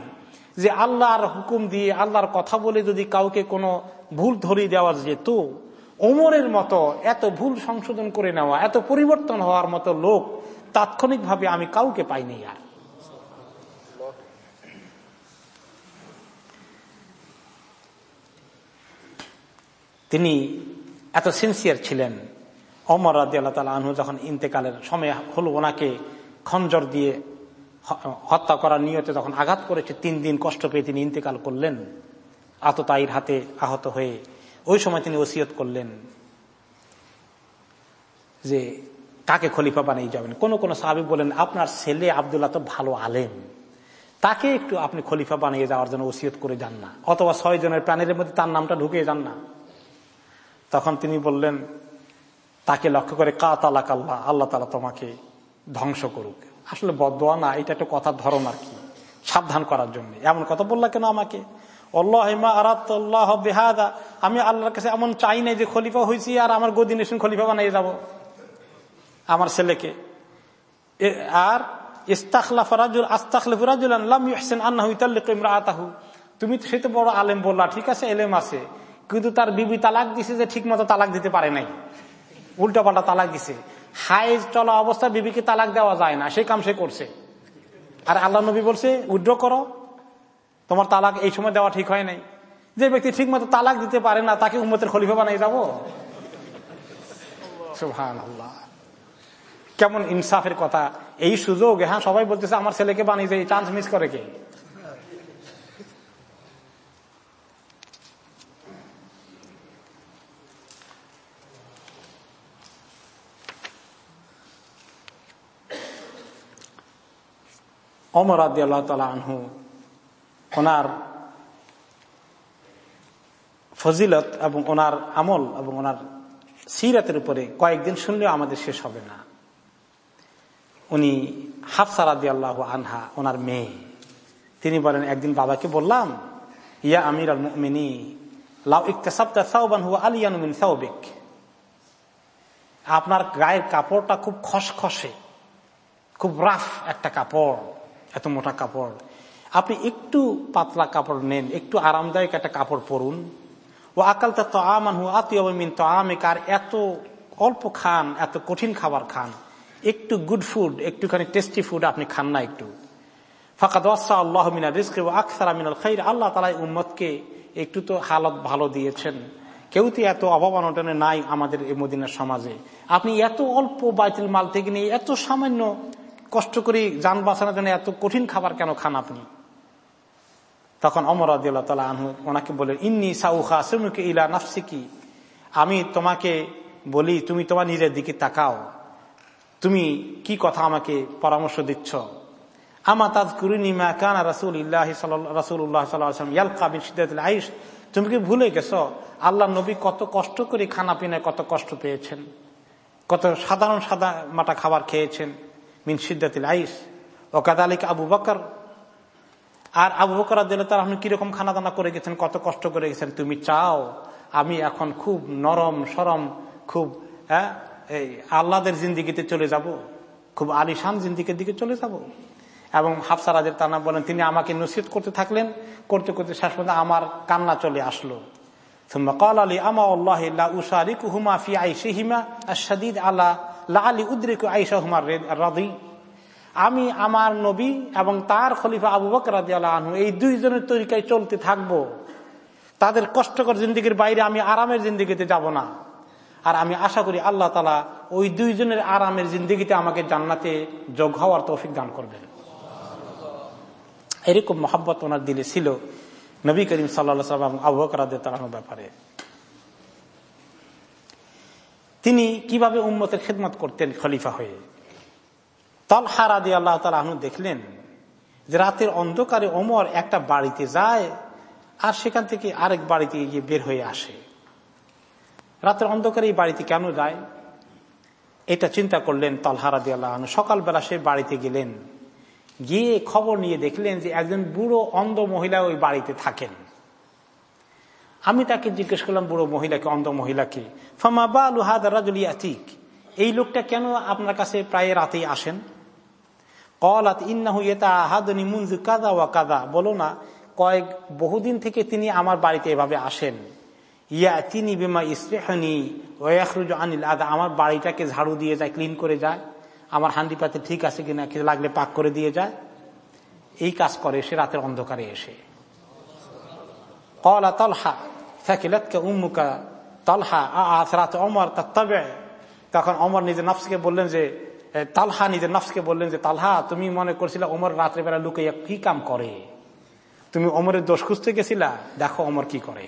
যে আল্লাহর হুকুম দিয়ে, আল্লাহর কথা বলে যদি কাউকে কোনো ভুল ধরিয়ে দেওয়া যেত ওমরের মতো এত ভুল সংশোধন করে নেওয়া, এত পরিবর্তন হওয়ার মতো লোক তাৎক্ষণিকভাবে আমি কাউকে পাইনি আর। তিনি এত সিনসিয়ার ছিলেন। অমর রাজি আল্লাহ তালা আনহু যখন ইন্তেকালের সময় হল ওনাকে খঞ্জর দিয়ে হত্যা করার নিয়তে যখন আঘাত করেছে, তিন দিন কষ্ট পেয়ে তিনি ইন্তেকাল করলেন। আততায়ীর হাতে আহত হয়ে ওই সময় তিনি ওসিয়ত করলেন যে কাকে খলিফা বানিয়ে যাবেন। কোন কোন সাহাবি বলেন, আপনার ছেলে আবদুল্লাহ তো ভালো আলেম। তাকে একটু আপনি খলিফা বানিয়ে যাওয়ার জন্য ওসিয়ত করে যান না। অথবা ছয় জনের প্রাণীর মধ্যে তার নামটা ঢুকিয়ে যান না। তখন তিনি বললেন, তাকে লক্ষ্য করে কা তালাক আল্লাহ আল্লাহ তালা তোমাকে ধ্বংস করুক। আসলে বদোয়া না, এটা একটা কথার ধরন আর কি, সাবধান করার জন্য। এমন কথা বললা কেন আমাকে? বেহাদা, আমি আল্লাহর কাছে এমন চাই নাই যে খলিফা হয়েছি আর আমার গদিন এসে খলিফা বানিয়ে যাব। আমার ছেলেকে। আর তুমি সে তো বড় আলেম বললা, ঠিক আছে, এলেম আছে। কিন্তু তার বিবি তালাক দিছে যে ঠিক মতো তালাক দিতে পারে নাই। উল্টা পাল্টা তালাক দিছে। হাই চলা অবস্থা বিবিকে তালাক দেওয়া যায় না সেই কাম সে করছে। আর আল্লাহ নবী বলছে, উড্র করো। তোমার তালাক এই সময় দেওয়া ঠিক হয় নাই। যে ব্যক্তি ঠিক মতো তালাক দিতে পারে না, তাকে উম্মতের খলিফা বানাই যাব? কেমন ইনসাফের কথা। এই সুযোগ হ্যাঁ সবাই বলতেছে, আমার ছেলেকে বানিয়ে যায় চান্স মিস করে কে? অমর আদি আল্লাহ তালা আনহু, ওনার ফজিলত এবং ওনার আমল এবং ওনার সিরাতের উপরে কয়েকদিন শুনলেও আমাদের শেষ হবে না। উনি হাফসার আদি আল্লাহ আনহা, ওনার মেয়ে। তিনি বলেন, একদিন বাবাকে বললাম, ইয়া আমির আল মিনি লাউ ইকতাসাবতা সাউবান হুয়া আলিয়ানুমিন সাউবিক আপনার গায়ের কাপড়টা খুব খসখসে, খুব রাফ একটা কাপড়। এত মোটা কাপড়। আপনি একটু পাতলা কাপড় নেন, একটু আরামদায়ক একটা কাপড় পরুন। ও আকালতা তো আমান হু আতিমিন তো আমেক আর এত অল্প খান, এত কঠিন খাবার খান। একটু গুড ফুড একটুখানি টেস্টি ফুড আপনি খান না একটু। ফাঁকা দশা আল্লাহ মিনা রিস্ক আকসার মিনাল খাই আল্লাহ তালা উম্মতকে একটু তো হালত ভালো দিয়েছেন। কেউ তো এত অভাব অনটনে নাই আমাদের এই মদিনার সমাজে। আপনি এত অল্প বাইতুল মাল থেকে নিয়ে এত সামান্য কষ্ট করে যান বাঁচানোর জন্য এত কঠিন খাবার কেন খান আপনি? তখন অমর আদিল্লাহ আনহু ওনাকে বলে ইন্নি সাউখা সুমুকে ইলা নাফসিকি। আমি তোমাকে বলি, তুমি তোমার নিজের দিকে তাকাও। তুমি কি কথা আমাকে পরামর্শ দিচ্ছ? আমা তাজ কুরিনিমা কানা রাসুল ইল্লাহ রাসুল্লাহ সাল্লাম আইস তুমি কি ভুলে গেছো? আল্লাহ নবী কত কষ্ট করে খানা পিনায় কত কষ্ট পেয়েছেন। কত সাধারণ সাদা মাটা খাবার খেয়েছেন। মিন সিদ্দাতিল আইস ও কাদালিক আবু বকর আর আবু বকর তার আপনি কিরকম খানা দানা করে গেছেন কত কষ্ট করে গেছেন তুমি চাও আমি এখন খুব নরম সরম খুব হ্যাঁ এই আল্লাদের জিন্দিগিতে চলে যাব খুব আলিশান জিন্দিগির দিকে চলে যাব এবং হাফসারাজের তানা বলেন তিনি আমাকে নসিহত করতে থাকলেন করতে করতে শেষ পর্যন্ত আমার কান্না চলে আসলো قال لي أما والله لا أشاركهما في عيشهما الشديد على লালি উদ্রিক আইসা হুমার রাদি আমি আমার নবী এবং তার খলিফা আবু বকর রাজি এই দুইজনের তরিকায় চলতে থাকব। তাদের কষ্টকর জিন্দিগির বাইরে আমি আরামের জিন্দিগিতে যাব না। আর আমি আশা করি আল্লাহ তালা ওই দুইজনের আরামের জিন্দিগিতে আমাকে জান্নাতে যোগ হওয়ার তৌফিক দান করবেন। এরকম মহাব্বত ওনার দিলে ছিল নবী করিম সাল্লা সাল্লাম আবহাওয়া তালানোর ব্যাপারে। তিনি কীভাবে উম্মতের খেদমত করতেন খলিফা হয়ে। তলহারা দিয়ে আল্লাহ তালা দেখলেন যে রাতের অন্ধকারে ওমর একটা বাড়িতে যায় আর সেখান থেকে আরেক বাড়িতে গিয়ে বের হয়ে আসে। রাতের অন্ধকারে এই বাড়িতে কেন যায়? এটা চিন্তা করলেন তলহারা দিয়ে আল্লাহ সকালবেলা সে বাড়িতে গেলেন, গিয়ে খবর নিয়ে দেখলেন যে একজন বুড়ো অন্ধ মহিলা ওই বাড়িতে থাকেন। আমি তাকে জিজ্ঞেস করলাম, বুড়ো মহিলাকে অন্ধ মহিলাকে ফামা বা লুহাদ ইয়াতিক এই লোকটা কেন আপনার কাছে প্রায় রাতেই আসেন? কলাত ইন্নাহু এটা আহাদনি মুনজু কাদা ওয়া কাদা বলো না, কয়েক বহুদিন থেকে তিনি আমার বাড়িতে এভাবে আসেন। ইয়া তিনি বেমা ইসরেহনি ওয়াখরুজ আনিল আদা। আমার বাড়িটাকে ঝাড়ু দিয়ে যায়, ক্লিন করে যায়। আমার হান্ডি পাতে ঠিক আছে কিনা লাগলে পাক করে দিয়ে যায়। এই কাজ করে, সে রাতের অন্ধকারে এসে। কলা তলহা। থাকিলাতকে উম্মুকা তলহা রাত অমর তবে তখন অমর নিজের নফসকে বললেন যে তালহা নিজের নফসকে বললেন যে তালহা তুমি মনে করছিলে অমর রাত্রেবেলা লুকাইয়া কি কাম করে তুমি অমরের দোষ খুঁজতে গেছিলা দেখো অমর কি করে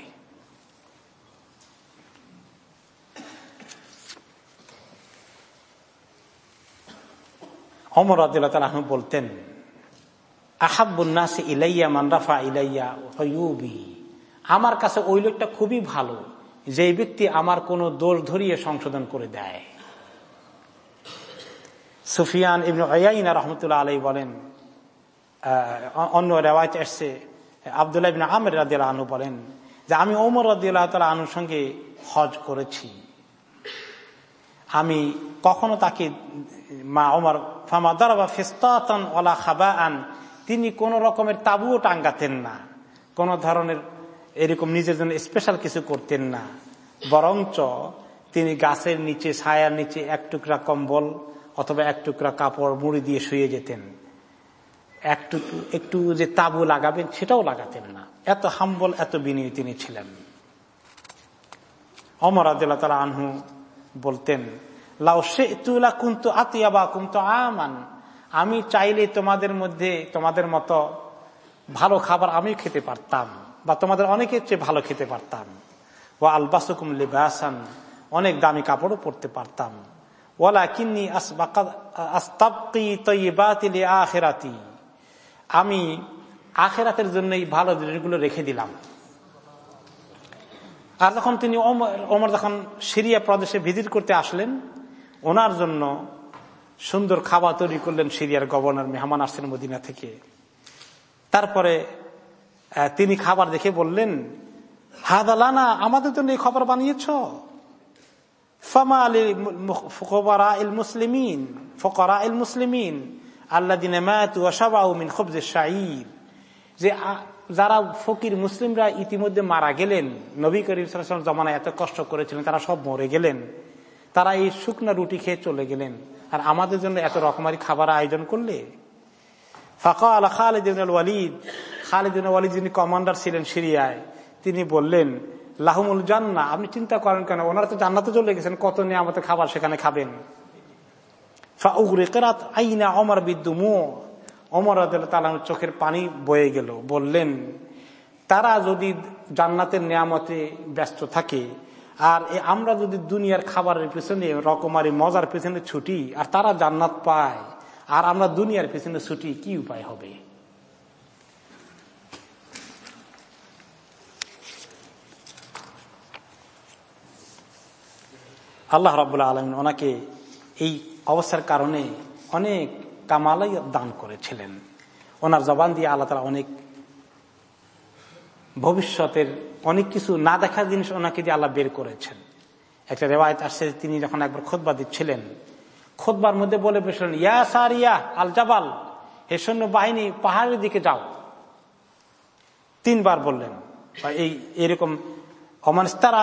অমর আদিল্লা তালাহ বলতেন আহাবুন্নাসে ইলাইয়া মানরাফা ইলাইয়া আমার কাছে ওই লোকটা খুবই ভালো যে ব্যক্তি আমার কোনো দোষ ধরিয়ে সংশোধন করে দেয়। সুফিয়ান ইবন রহমতুল্লাহ আলাই বলেন অন্য রেওয়ায়ত এসছে, আবদুল্লাহ ইবিন আমের রাদিয়াল আনু বলেন যে আমি ওমর রাদিয়াল্লাহ তালা আনুর সঙ্গে হজ করেছি। আমি কখনো তাকে, মা ওমর, ফামা দারাবা ফেস্তান ওলা খাবা আন তিনি কোন রকমের তাবুও টাঙ্গাতেন না। কোন ধরনের এরকম নিজের জন্য স্পেশাল কিছু করতেন না। বরঞ্চ তিনি গাছের নিচে, ছায়ার নিচে এক টুকরা কম্বল অথবা এক টুকরা কাপড়, মুড়ি দিয়ে শুয়ে যেতেন। একটু একটু যে তাবু লাগাবেন সেটাও লাগাতেন না। এত হাম্বল এত বিনয়ী তিনি ছিলেন। অমর আদিল্লা তালা আনহু বলতেন, লাউ সে তুলা কুন্তু আতিয়া বা কুন্তু আমান আমি চাইলে তোমাদের মধ্যে, তোমাদের মতো ভালো খাবার আমি খেতে পারতাম। বা তোমাদের অনেকের চেয়ে ভালো খেতে পারতাম। ও আলবাসুকুম লিবাসান, অনেক দামি কাপড়ও পরতে পারতাম। ওলা কিন্নি আখেরাতি আমি আখেরাতের জন্য এই ভালো জিনিসগুলো রেখে দিলাম। আর যখন তিনি ওমর যখন সিরিয়া প্রদেশে ভিজিট করতে আসলেন, ওনার জন্য সুন্দর খাবার তৈরি করলেন সিরিয়ার গভর্নর মেহমান আসছেন মদিনা থেকে। তারপরে তিনি খাবার দেখে বললেন হাদালানা আমাদের জন্য এই খবর বানিয়েছ? ফমা আলী ফকরা ইল মুসলিমিন ফকরা ইল মুসলিমিন আল্লাহ দিনে মায়াতুমিন খবজে শাহিদ যে যারা ফকির মুসলিমরা ইতিমধ্যে মারা গেলেন, নবী করিম জমানায় এত কষ্ট করেছিলেন, তারা সব মরে গেলেন। তারা এই শুকনা রুটি খেয়ে চলে গেলেন। আর আমাদের জন্য এত রকমারি খাবার আয়োজন করলে? ফাঁকা আলা খালেদ ওয়ালিদ খালেদ ওয়ালিদ যিনি কমান্ডার ছিলেন সিরিয়ায়, তিনি বললেন, লাহমুল জান্না আপনি চিন্তা করেন কেন? ওনারা তো জান্নাতে চলে গেছেন, কত নিয়ে আমাদের খাবার সেখানে খাবেন? আইনা অমর বিদ্যুমু অমর তালানোর চোখের পানি বয়ে গেল। বললেন, তারা যদি জান্নাতের নিয়ামতে ব্যস্ত থাকে, আর আমরা যদি দুনিয়ার খাবারের পিছনে রকমারি মজার পিছনে ছুটি, আর তারা জান্নাত পায়, আর আমরা দুনিয়ার পিছনে ছুটি, কি উপায় হবে? আল্লাহ রাবুল্লাহ আলমিন ওনাকে এই অবস্থার কারণে অনেক কামালাই দান করেছিলেন। ওনার জবান দিয়ে আল্লাহ তালা অনেক ভবিষ্যতের অনেক কিছু না দেখার জিনিস ওনাকে দিয়ে আল্লাহ বের করেছেন। একটা রেওয়ায়ত আসছে তিনি যখন একবার খোদবা দিচ্ছিলেন খোদবার মধ্যে বলে বসলেন, ইয়া সারিয়া আল জাবাল হে সৈন্য বাহিনী পাহাড়ের দিকে যাও। তিনবার বললেন, এই এরকম অমানস্তারা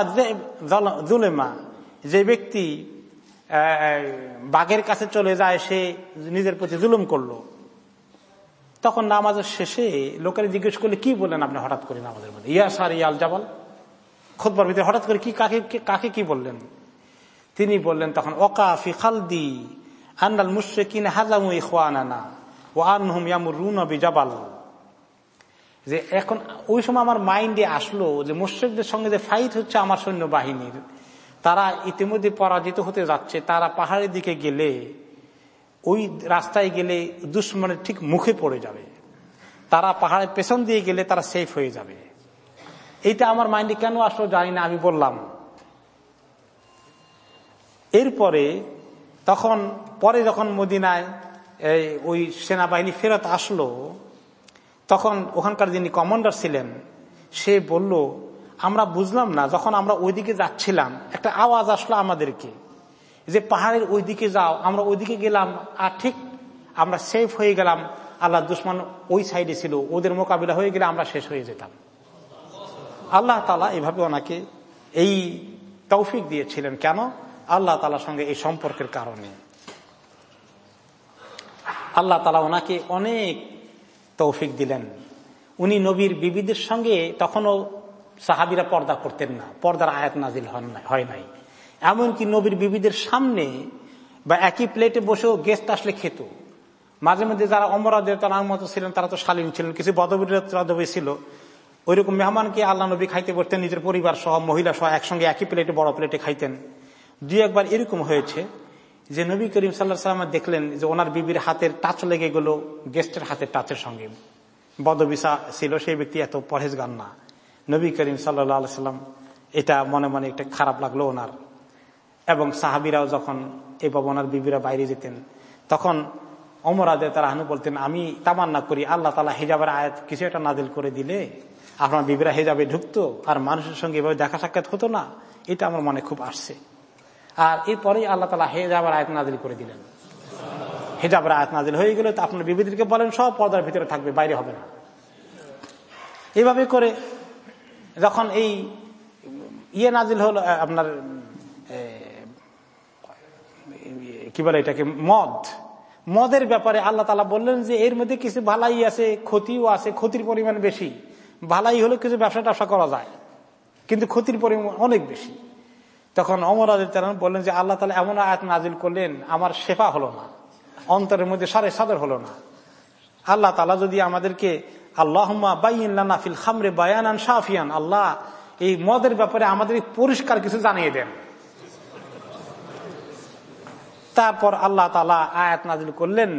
জুলেমা যে ব্যক্তি বাঘের কাছে চলে যায়, সে নিজের প্রতি জুলুম করল। তখন নামাজের শেষে লোকের জিজ্ঞেস করলে, কি বললেন আপনি হঠাৎ করে নামাজের মধ্যে? ইয়া সার ইয়াল জাবাল। খোদবার ভিতরে হঠাৎ করে কি, কাকে কাকে কি বললেন? তিনি বললেন তখন, ওকা ফি খালদি আন্নাল মুশ্রিকিন হাজামু ইখওয়ানানা ও আনহুম ইয়ামুর রুন জাবাল যে এখন ওই সময় আমার মাইন্ডে আসলো যে মুশ্রিকদের সঙ্গে যে ফাইট হচ্ছে আমার সৈন্য বাহিনীর তারা ইতিমধ্যে পরাজিত হতে যাচ্ছে, তারা পাহাড়ের দিকে গেলে, ওই রাস্তায় গেলে দুশ্মনের ঠিক মুখে পড়ে যাবে। তারা পাহাড়ের পেছন দিয়ে গেলে তারা সেফ হয়ে যাবে। এইটা আমার মাইন্ডে কেন আসলো জানি না, আমি বললাম। এরপরে তখন, পরে যখন মদিনায় ওই সেনাবাহিনী ফেরত আসলো, তখন ওখানকার যিনি কমান্ডার ছিলেন, সে বলল আমরা বুঝলাম না, যখন আমরা ওইদিকে যাচ্ছিলাম, একটা আওয়াজ আসলো আমাদেরকে, যে পাহাড়ের ওইদিকে যাও, আমরা ওইদিকে গেলাম, আর ঠিক আমরা সেফ হয়ে গেলাম, আল্লাহ দুশ্মন ওই সাইডে ছিল, ওদের মোকাবিলা হয়ে গেলে আমরা শেষ হয়ে যেতাম। আল্লাহ তালা এভাবে ওনাকে এই তৌফিক দিয়েছিলেন। কেন? আল্লাহ তালার সঙ্গে এই সম্পর্কের কারণে। আল্লাহ তালা ওনাকে অনেক তৌফিক দিলেন। উনি নবীর বিবিদের সঙ্গে তখনও সাহাবিরা পর্দা করতেন না, পর্দার আয়াত নাজিল হয় নাই। এমনকি নবীর বিবিদের সামনে বা একই প্লেটে বসেও গেস্ট আসলে খেত। মাঝে মধ্যে যারা অমরাজের মতো ছিলেন, তারা তো শালীন ছিলেন, কিছু বদবী ছিল। ওইরকম মেহমানকে আল্লাহ নবী খাইতে বসতেন, নিজের পরিবার সহ, মহিলা সহ একসঙ্গে একই প্লেটে, বড় প্লেটে খাইতেন। দুই একবার এরকম হয়েছে যে নবী করিম সাল্লাহ সাল্লাম দেখলেন যে ওনার বিবির হাতের টাচ লেগে গেল গেস্টের হাতের টাচের সঙ্গে। বদবিসা ছিল, সেই ব্যক্তি এত গান না। নবী করিম সাল্লাম এটা মনে মনে একটা খারাপ লাগল ওনার। এবং সাহাবিরাও যখন এই ওনার বিবিরা বাইরে যেতেন, তখন অমর আদে তারা হানু বলতেন, আমি তামান্না করি, আল্লাহ তালা হেজাবের আয়াত কিছু একটা নাদিল করে দিলে আপনার বিবিরা হেজাবে ঢুকতো আর মানুষের সঙ্গে এভাবে দেখা সাক্ষাৎ হতো না? এটা আমার মনে খুব আসছে। আর এরপরে আল্লাহ তালা হেজাবের আয়াত নাদিল করে দিলেন। হেজাবের আয়াত নাজিল হয়ে গেলে তো আপনার বিবিদেরকে বলেন, সব পর্দার ভিতরে থাকবে, বাইরে হবে না। এইভাবে করে যখন এই ইয়ে নাজিল হলো আপনার কি বলে এটাকে, মদ। মদের ব্যাপারে আল্লাহ তালা বললেন যে, এর মধ্যে কিছু ভালাই আছে, ক্ষতিও আছে, ক্ষতির পরিমাণ বেশি। ভালাই হলে কিছু ব্যবসা ট্যাবসা করা যায়, কিন্তু ক্ষতির পরিমাণ অনেক বেশি। তখন অমর আদিত্যান বললেন যে, আল্লাহ তালা এমন আয়াত নাজিল করলেন, আমার শেফা হলো না, অন্তরের মধ্যে সারে সাদর হলো না। আল্লাহ তালা যদি আমাদেরকে আল্লাহ ফিল খামরে বায়ান সাফিয়ান আল্লাহ, এই মদের ব্যাপারে আমাদের পরিষ্কার কিছু জানিয়ে দেন। তারপর আল্লাহ তালা আয়াত নাজিল করলেন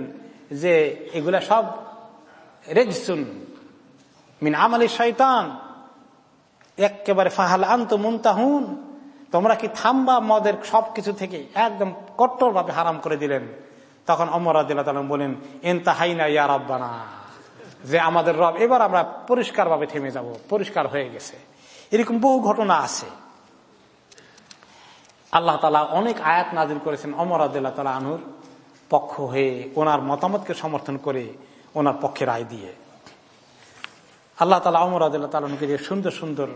যে এগুলা সব রেজসুন মিন আমালি শৈতান একেবারে ফাহাল আন্ত মুনতাহুন। তোমরা কি থামবা মদের সবকিছু থেকে একদম কট্টর ভাবে হারাম করে দিলেন? তখন অমর আদিল্লাহ বলেন এনতা হাইনা ইয়া রব্বানা। যে আমাদের রব, এবার আমরা পরিষ্কার ভাবে থেমে যাব, পরিষ্কার হয়ে গেছে। এরকম বহু ঘটনা আছে। আল্লাহ তালা অনেক আয়াত নাজিল করেছেন অমর আদুল্লাহ তালা আনুর পক্ষ হয়ে, ওনার মতামতকে সমর্থন করে ওনার পক্ষে রায় দিয়ে। আল্লাহ তালা অমর আদুল্লাহ তালকে যে সুন্দর সুন্দর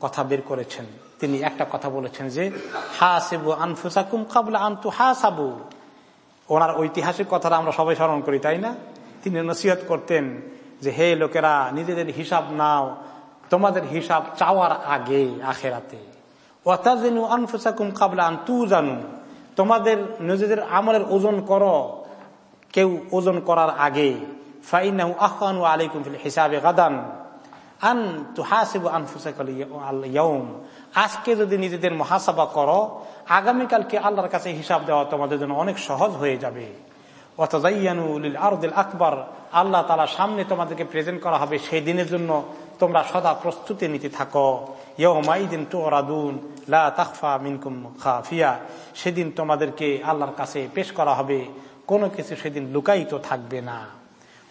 কথা বের করেছেন। তিনি একটা কথা বলেছেন যে হা সেবু আনফুসাকুম কাবলা আন্তু হা সাবু ওনার ঐতিহাসিক কথাটা আমরা সবাই স্মরণ করি, তাই না? তিনি নসিহত করতেন যে হে লোকেরা, নিজেদের হিসাব নাও, তোমাদের হিসাব চাওয়ার আগে আখেরাতে। আন তু তোমাদের নিজেদের আমলের ওজন করো, কেউ ওজন করার আগে। হিসাবে আন তু আজকে যদি নিজেদের মহাসাবা করো, আগামীকালকে আল্লাহর কাছে হিসাব দেওয়া তোমাদের জন্য অনেক সহজ হয়ে যাবে। আকবর। আল্লাহ তালা সামনে তোমাদেরকে প্রেজেন্ট করা হবে সেই দিনের জন্য। তোমরা সদা প্রস্তুতি নিতে থাকো। টোরাদুন লা তাকফা মিনকুম খাফিয়া। সেদিন তোমাদেরকে আল্লাহর কাছে পেশ করা হবে। কোনো কিছু সেদিন লুকায়িত থাকবে না।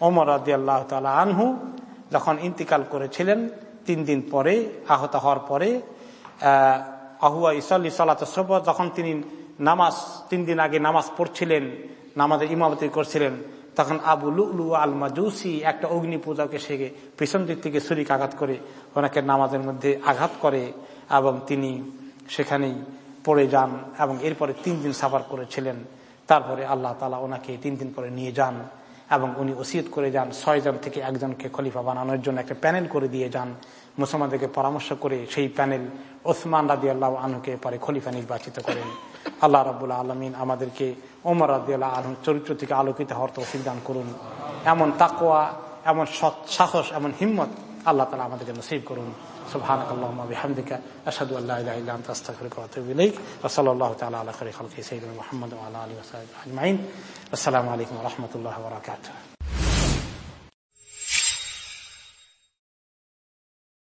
ওমর আদি আল্লাহ তালা আনহু যখন ইন্তিকাল করেছিলেন, তিন দিন পরে, আহত হওয়ার পরে আহুয়া ইসাল্লি সালাত যখন তিনি নামাজ, তিন দিন আগে নামাজ পড়ছিলেন নামাজের ইমামতি করছিলেন, তখন আবু লুলু আল মাজুসি একটা অগ্নি পূজাকে সে পিছন দিক থেকে ছুরিক আঘাত করে ওনাকে নামাজের মধ্যে আঘাত করে এবং তিনি সেখানেই পড়ে যান এবং এরপরে তিন দিন সাফার করেছিলেন। তারপরে আল্লাহ তালা ওনাকে তিন দিন পরে নিয়ে যান এবং উনি ওসিয়ত করে যান। ছয়জন থেকে একজনকে খলিফা বানানোর জন্য একটা প্যানেল করে দিয়ে যান। মুসলমানদেরকে পরামর্শ করে সেই প্যানেল ওসমান রাজি আল্লাহ আনুকে পরে খলিফা নির্বাচিত করেন। আল্লাহ রবুল্লাহ আলমিন আমাদেরকে ওমর রাজি আল্লাহ আলম চরিত্র থেকে আলোকিত হওয়ার তৌফিক দান করুন এমন তাকোয়া এমন সৎ সাহস এমন হিম্মত আল্লাহ তালা আমাদেরকে নসিব করুন سبحانك اللهم وبحمدك أشهد أن لا إله إلا أنت أستغفرك وأتوب إليك وصلى الله تعالى على خير خلقه سيدنا محمد وعلى آله وصحبه أجمعين السلام عليكم ورحمة الله وبركاته